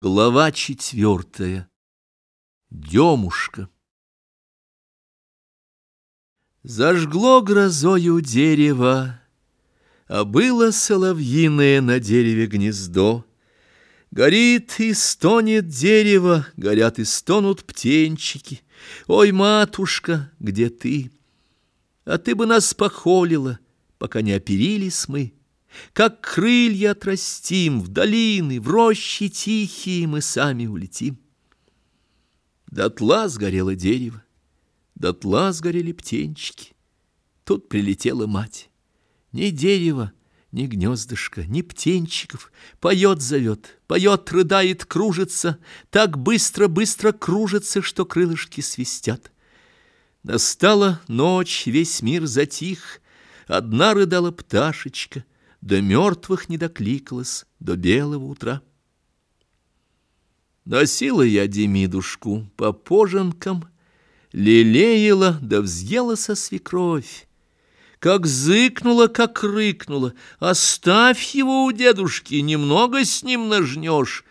Глава четвертая. Демушка. Зажгло грозою дерево, А было соловьиное на дереве гнездо. Горит и стонет дерево, Горят и стонут птенчики. Ой, матушка, где ты? А ты бы нас похолила, Пока не оперились мы. Как крылья отрастим в долины, в рощи тихие мы сами улетим. Дотла сгорело дерево, дотла сгорели птенчики. Тут прилетела мать. Ни дерева, ни гнездышка, ни птенчиков. Поет, зовет, поет, рыдает, кружится, Так быстро-быстро кружится, что крылышки свистят. Настала ночь, весь мир затих, Одна рыдала пташечка — до мертвых не докликалась до белого утра. Носила я Демидушку по поженкам, Лелеяла, да взъела со свекровь. Как зыкнула, как рыкнула, Оставь его у дедушки, Немного с ним нажнешь.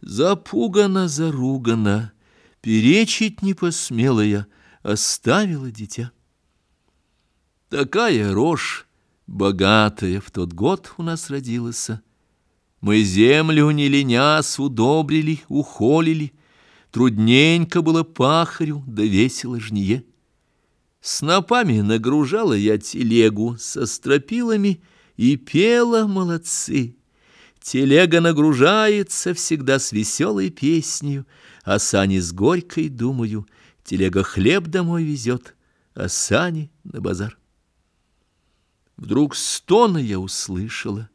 Запугана, заругана, Перечить не посмела я, Оставила дитя. Такая рожь, богатая в тот год у нас родилась. Мы землю не ленясь удобрили, ухолили, Трудненько было пахарю, да весело жние. Снопами нагружала я телегу со стропилами И пела молодцы. Телега нагружается всегда с веселой песнью, А сани с горькой, думаю, телега хлеб домой везет, А сани на базар. Вдруг стоны я услышала.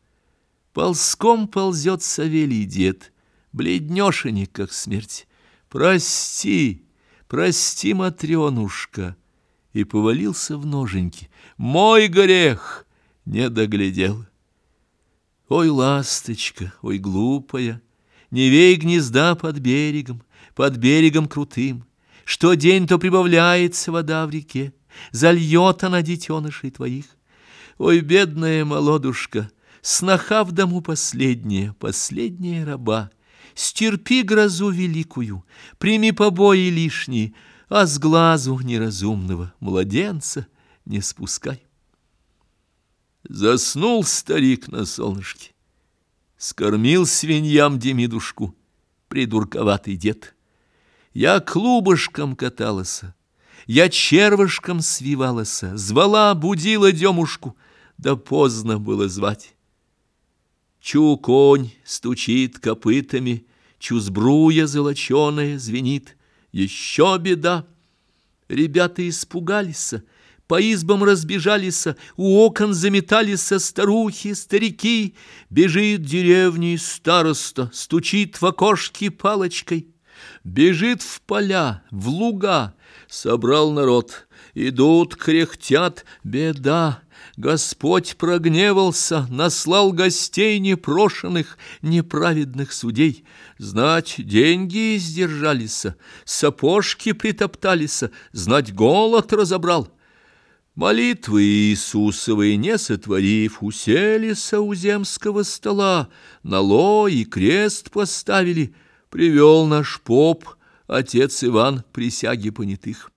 Ползком ползет Савелий дед, Бледнешенек, как смерть. Прости, прости, Матренушка. И повалился в ноженьки. Мой грех не доглядел. Ой, ласточка, ой, глупая, Не вей гнезда под берегом, Под берегом крутым. Что день, то прибавляется вода в реке, Зальет она детенышей твоих. Ой, бедная молодушка, сноха в дому последняя, последняя раба, Стерпи грозу великую, прими побои лишние, А с глазу неразумного младенца не спускай. Заснул старик на солнышке, Скормил свиньям Демидушку, придурковатый дед. Я клубышком каталась, я червышком свивалась, звала, будила демушку, да поздно было звать. Чу конь стучит копытами, чу сбруя золоченая звенит. Еще беда! Ребята испугались, по избам разбежались, у окон заметались старухи, старики. Бежит деревни староста, стучит в окошки палочкой. Бежит в поля, в луга, собрал народ. Идут, кряхтят, беда. Господь прогневался, наслал гостей непрошенных, неправедных судей. Знать, деньги издержались, сапожки притоптались, знать, голод разобрал. Молитвы Иисусовы не сотворив, уселись у земского стола, нало и крест поставили — привел наш поп, отец Иван, присяги понятых.